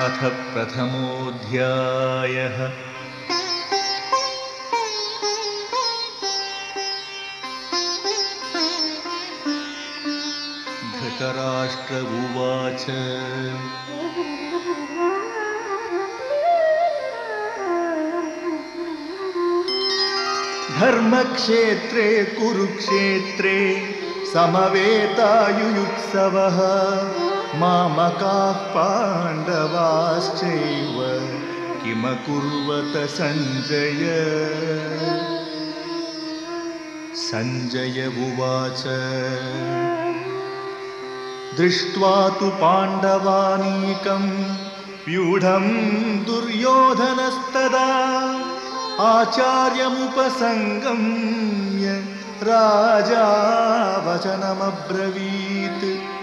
अथ प्रथमोऽध्यायः। धृतराष्ट्र उवाच। धर्मक्षेत्रे कुरुक्षेत्रे समवेतायुयुत्सवः। मामकाः पाण्डवाश्चैव किमकुर्वत सञ्जय? सञ्जय उवाच दृष्ट्वा तु पाण्डवानीकं व्यूढं दुर्योधनस्तदा आचार्यमुपसङ्गम्य राजा वचनमब्रवीत्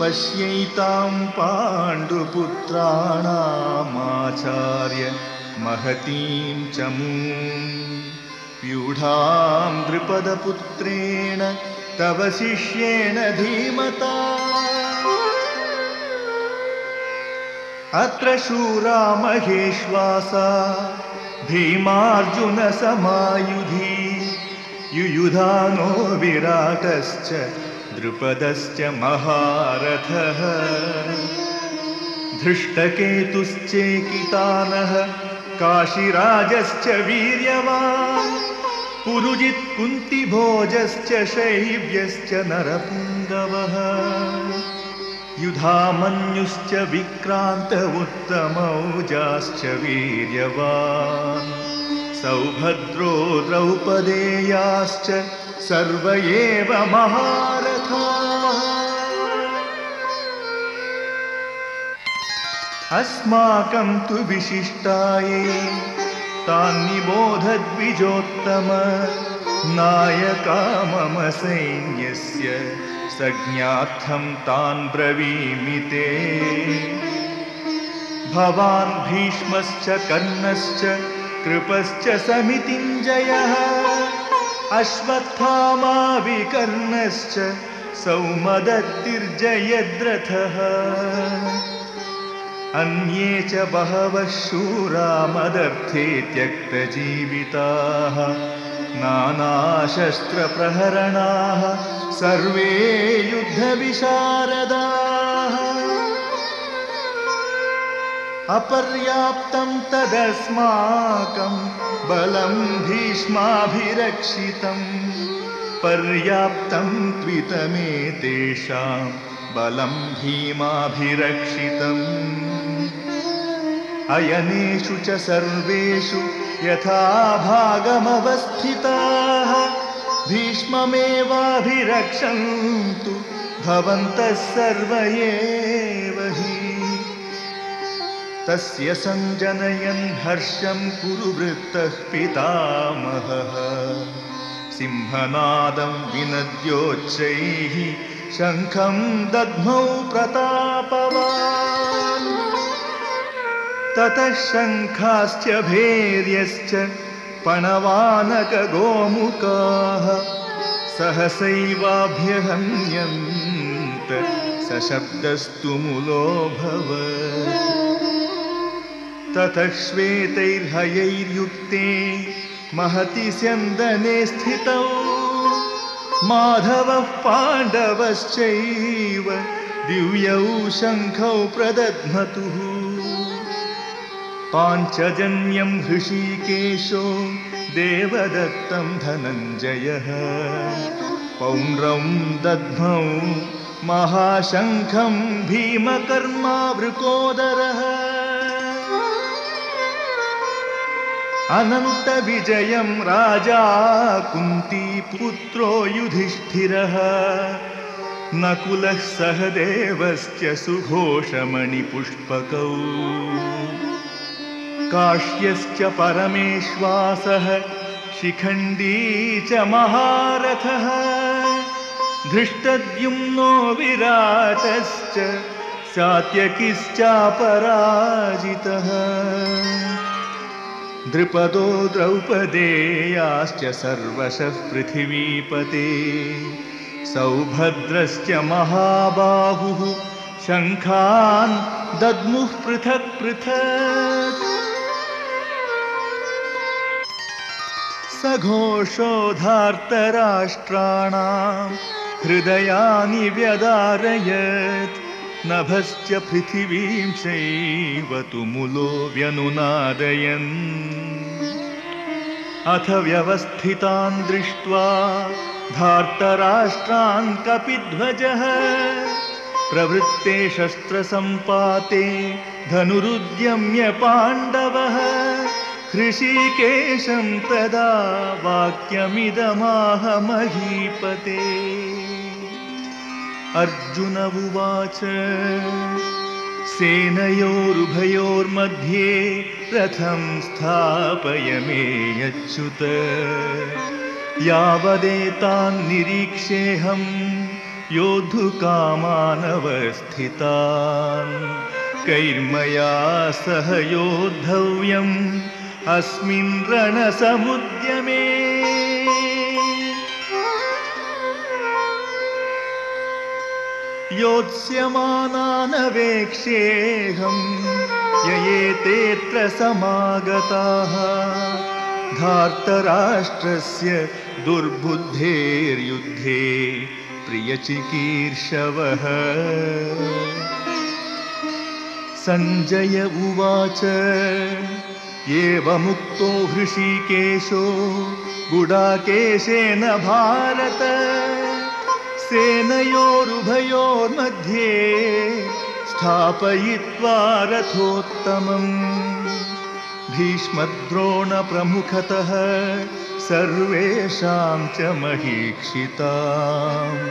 पश्यैतां पाण्डुपुत्राणामाचार्य महतीं च व्यूढां नृपदपुत्रेण तव शिष्येण धीमता। अत्र शूरा महेश्वासा भीमार्जुनसमायुधि युयुधानो विराटश्च द्रुपदश्च महारथः। धृष्टकेतुश्चेकितानः काशिराजश्च वीर्यवान् पुरुजित्कुन्तिभोजश्च शैव्यश्च नरपुङ्गवः। युधामन्युश्च विक्रान्त उत्तमौजाश्च वीर्यवान्। सौभद्रो द्रौपदेयाश्च सर्व एव महारथाः। अस्माकं तु विशिष्टाये तान्निबोधद्विजोत्तम। नायका मम सैन्यस्य सज्ञार्थं तान् ब्रवीमि ते। भवान् भीष्मश्च कर्णश्च कृपश्च समितिञ्जयः अश्वत्थामा विकर्णश्च सौमदत्तिर्जयद्रथः। अन्ये च बहवः शूरा मदर्थे त्यक्तजीविताः नानाशस्त्रप्रहरणाः। सर्वे युद्धविशारदाः। अपर्याप्तं तदस्माकं बलं भीष्माभिरक्षितम् पर्याप्तं त्वितमेतेषां बलं भीमाभिरक्षितम्। अयनेषु च सर्वेषु यथा भागमवस्थिताः भीष्ममेवाभिरक्षन्तु भवन्तः सर्व एव तस्य सञ्जनयन् हर्षं कुरु वृत्तः पितामहः। सिंहनादं विनद्योच्चैः शङ्खं दद्मौ प्रतापवान्। ततः शङ्खाश्च भैर्यश्च पणवानकगोमुखाः। सहसैवाभ्यहन्यन्त सशब्दस्तु मुलोऽभवत्। ततः श्वेतैर्हयैर्युक्ते महति स्यन्दने स्थितौ। माधवः पाण्डवश्चैव दिव्यौ शङ्खौ प्रदध्मतुः। पाञ्चजन्यं हृषीकेशो देवदत्तं धनञ्जयः। पौण्ड्रं दद्मौ महाशङ्खं भीमकर्मावृकोदरः अनन्तविजयं राजा कुन्तीपुत्रो युधिष्ठिरः। नकुलः सहदेवश्च सुघोषमणिपुष्पकौ। काश्यश्च परमेश्वासः शिखण्डी च महारथः। धृष्टद्युम्नो विराटश्च सात्यकिश्चापराजितः द्रुपदो द्रौपदेयाश्च सर्वशः पृथिवीपते। सौभद्रश्च महाबाहुः शङ्खान् दद्मुः पृथक् पृथक्। सघोषोधार्तराष्ट्राणां हृदयानि व्यदारयत्। नभश्च पृथिवीं चैव तुमुलो व्यनुनादयन् अथ व्यवस्थितान् दृष्ट्वा धार्तराष्ट्रान् कपिध्वजः। प्रवृत्ते शस्त्रसम्पाते धनुरुद्यम्य पाण्डवः। हृषीकेशं तदा वाक्यमिदमाह महीपते। अर्जुन उवाच सेनयोरुभयोर्मध्ये रथं स्थापय मे यच्युत। यावदेतान् निरीक्षेऽहं योद्धुकामानवस्थितान्। कैर्मया सह योद्धव्यम् अस्मिन् रणसमुद्यमे योत्स्यमानानवेक्षेऽहम् ययेतेऽत्र समागताः धार्तराष्ट्रस्य दुर्बुद्धेर्युद्धे प्रियचिकीर्षवः। सञ्जय उवाच एवमुक्तो हृषीकेशो गुडाकेशेन भारत। सेनयोरुभयोर्मध्ये स्थापयित्वा रथोत्तमम्। भीष्मद्रोणप्रमुखतः सर्वेषां च महीक्षिताम्।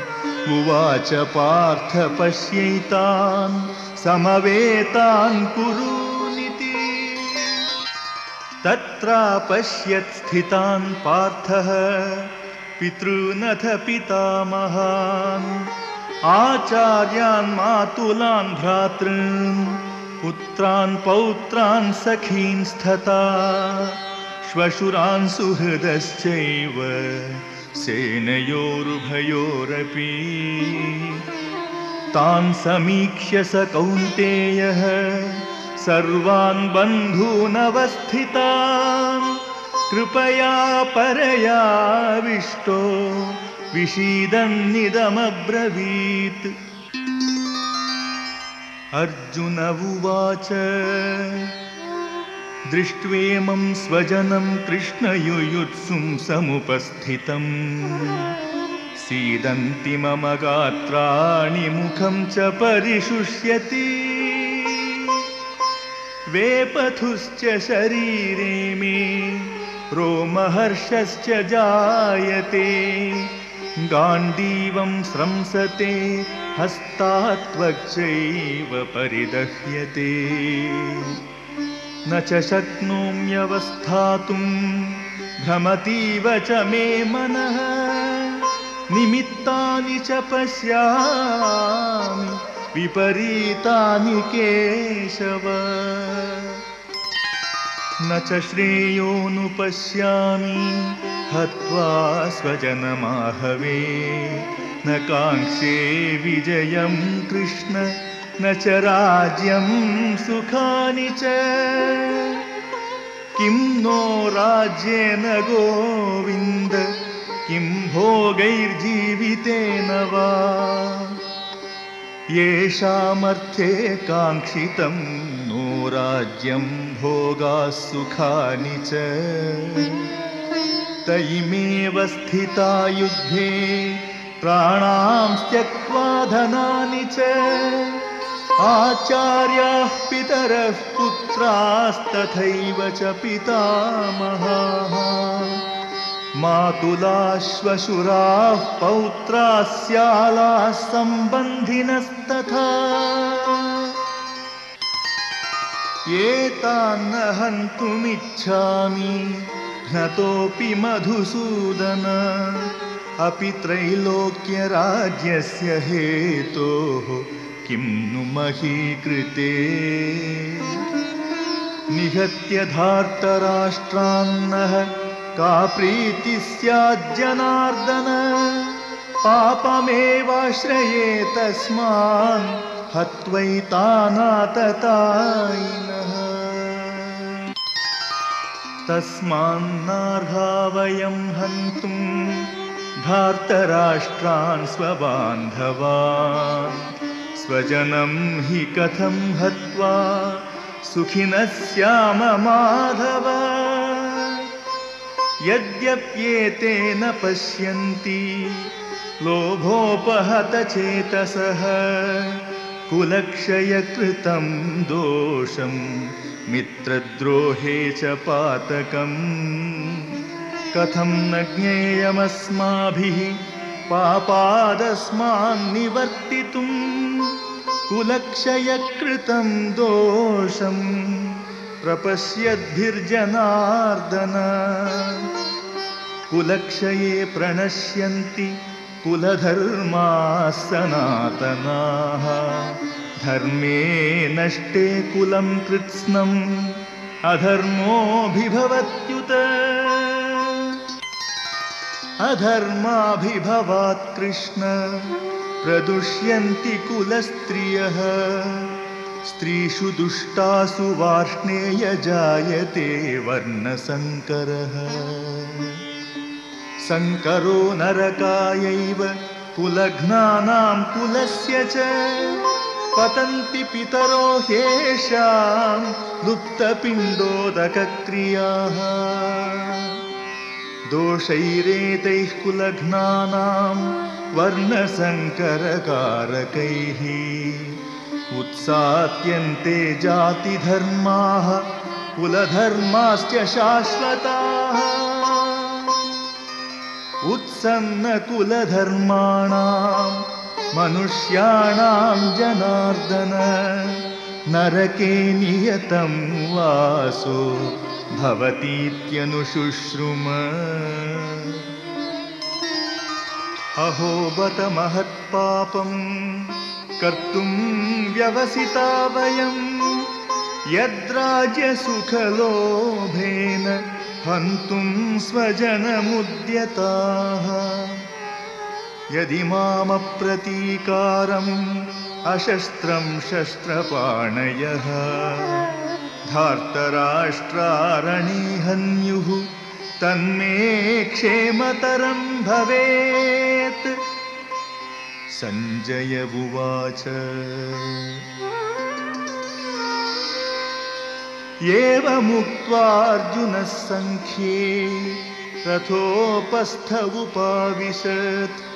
उवाच पार्थ पश्यैतान् समवेतान् कुरूनिति तत्रापश्यत् स्थितान् पार्थः पितॄनथ पितामहान् आचार्यान् मातुलान् भ्रातॄन्, पुत्रान् पौत्रान् सखींस्तथा श्वशुरान् सुहृदश्चैव सेनयोरुभयोरपि। तान् समीक्ष्य स कौन्तेयः, सर्वान् बन्धूनवस्थितान्। कृपया परयाविष्टो विषीदन्निदमब्रवीत्। अर्जुन उवाच दृष्ट्वेमं स्वजनं कृष्णयुयुत्सुं समुपस्थितम् सीदन्ति मम गात्राणि मुखं च परिशुष्यति। वेपथुश्च शरीरे मे रोमहर्षश्च जायते। गाण्डीवं स्रंसते हस्तात्वच्चैव परिदह्यते। न च शक्नोम्यवस्थातुं भ्रमतीव च मे मनः। निमित्तानि च पश्यामि विपरीतानि केशव न च श्रेयोनुपश्यामि हत्वा स्वजनमाहवे। न काङ्क्षे विजयं कृष्ण न च राज्यं सुखानि च। किं नो राज्येन गोविन्द किं भोगैर्जीवितेन वा। येषामर्थे काङ्क्षितं नो राज्यं भोगाः सुखानि च। तैमेव स्थिता युद्धे प्राणां त्यक्त्वा धनानि च। आचार्याः पितरः पुत्रास्तथैव च पितामहाः। मातुलाश्वशुराः पौत्राः स्यालाः सम्बन्धिनस्तथा एतान्न हन्तुमिच्छामि घ्नतोऽपि मधुसूदन। अपि त्रैलोक्यराज्यस्य हेतोः किं नु मही कृते निहत्य धार्तराष्ट्रान्नः का प्रीतिः स्याज्जनार्दन पापमेवाश्रये तस्मान् हत्वैतानाततायिनः तस्मान्नार्हा वयं हन्तुं धार्तराष्ट्रान् स्वबान्धवान्। स्वजनं हि कथं हत्वा सुखिनः स्याम माधव यद्यप्येते न पश्यन्ति लोभोपहतचेतसः कुलक्षयकृतं दोषं मित्रद्रोहे च पातकम्। कथं न ज्ञेयमस्माभिः पापादस्मान्निवर्तितुम् कुलक्षयकृतं दोषं प्रपश्यद्भिर्जनार्दन। कुलक्षये प्रणश्यन्ति कुलधर्माः सनातनाः धर्मे नष्टे कुलं कृत्स्नम् अधर्मोऽभिभवत्युत। अधर्माभिभवात् कृष्ण प्रदुष्यन्ति कुलस्त्रियः। स्त्रीषु दुष्टासु वार्ष्णेय जायते वर्णसङ्करः। सङ्करो नरकायैव कुलघ्नानां कुलस्य च पतन्ति पितरो ह्येषां लुप्तपिण्डोदकक्रियाः। दोषैरेतैः कुलघ्नानां वर्णसङ्करकारकैः। उत्सात्यन्ते जातिधर्माः कुलधर्माश्च शाश्वताः। उत्सन्नकुलधर्माणां मनुष्याणां जनार्दन, नरके नियतं वासो, भवतीत्यनुशुश्रुम। अहो, बत महत्पापं कर्तुं व्यवसिता वयं, यद्राज्यसुखलोभेन हन्तुं स्वजनमुद्यताः। यदि मामप्रतीकारम् अशस्त्रं शस्त्रपाणयः धार्तराष्ट्रारणीहन्युः तन्मे क्षेमतरं भवेत्। सञ्जय उवाच। एवमुक्त्वार्जुनः सङ्ख्ये रथोपस्थ उपाविशत्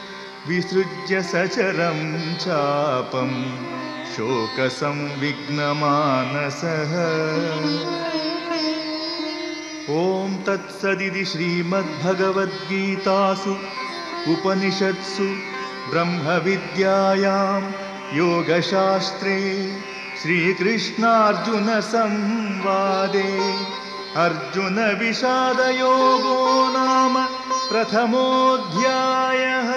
विसृज्य सचरं चापं शोकसंविघ्नमानसः। ॐ तत्सदिति श्रीमद्भगवद्गीतासु उपनिषत्सु ब्रह्मविद्यायां योगशास्त्रे श्रीकृष्णार्जुनसंवादे। अर्जुनविषादयोगो नाम प्रथमोऽध्यायः